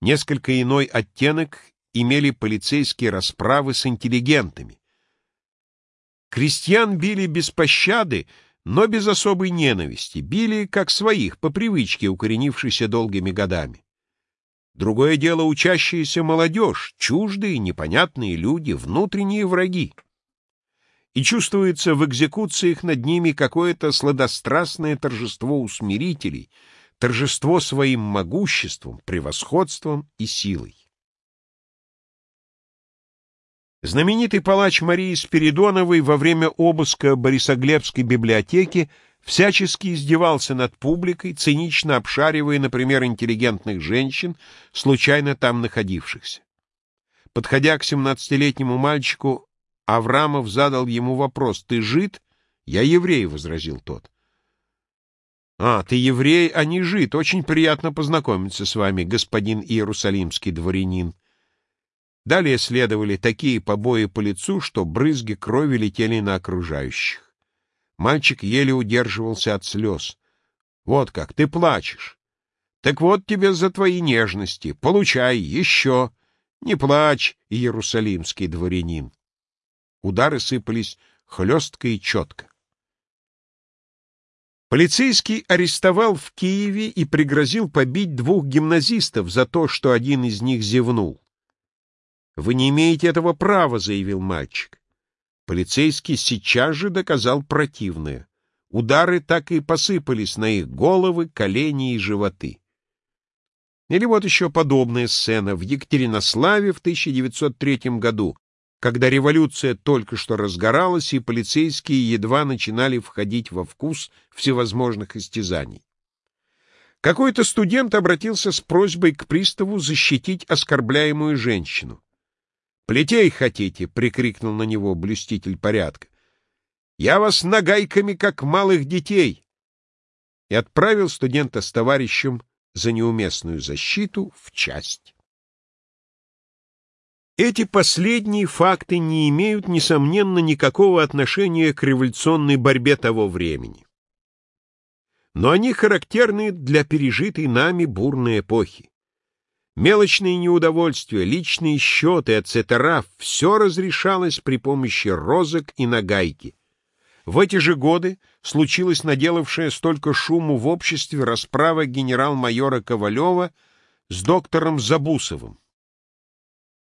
Несколько иной оттенок имели полицейские расправы с интеллигентами. Крестьян били без пощады, но без особой ненависти, били как своих, по привычке, укоренившейся долгими годами. Другое дело учащаяся молодежь, чуждые, непонятные люди, внутренние враги. И чувствуется в экзекуциях над ними какое-то сладострастное торжество усмирителей, торжество своим могуществом, превосходством и силой. Знаменитый палач Марии Спиридоновой во время обыска Борисоглебской библиотеки всячески издевался над публикой, цинично обшаривая, например, интеллигентных женщин, случайно там находившихся. Подходя к семнадцатилетнему мальчику, Аврамов задал ему вопрос «Ты жид?» «Я еврей», — возразил тот. «А, ты еврей, а не жид. Очень приятно познакомиться с вами, господин иерусалимский дворянин». Далее следовали такие побои по лицу, что брызги крови летели на окружающих. Мальчик еле удерживался от слез. «Вот как, ты плачешь. Так вот тебе за твои нежности. Получай, еще. Не плачь, иерусалимский дворянин». Удары сыпались хлестко и четко. Полицейский арестовал в Киеве и пригрозил побить двух гимназистов за то, что один из них зевнул. «Вы не имеете этого права», — заявил мальчик. Полицейский сейчас же доказал противное. Удары так и посыпались на их головы, колени и животы. Или вот еще подобная сцена в Екатеринославе в 1903 году, когда революция только что разгоралась, и полицейские едва начинали входить во вкус всевозможных истязаний. Какой-то студент обратился с просьбой к приставу защитить оскорбляемую женщину. «Плетей хотите?» — прикрикнул на него блюститель порядка. «Я вас нагайками, как малых детей!» И отправил студента с товарищем за неуместную защиту в часть. Эти последние факты не имеют, несомненно, никакого отношения к революционной борьбе того времени. Но они характерны для пережитой нами бурной эпохи. Мелочные неудовольствия, личные счеты, etc. — все разрешалось при помощи розок и нагайки. В эти же годы случилась наделавшая столько шуму в обществе расправа генерал-майора Ковалева с доктором Забусовым.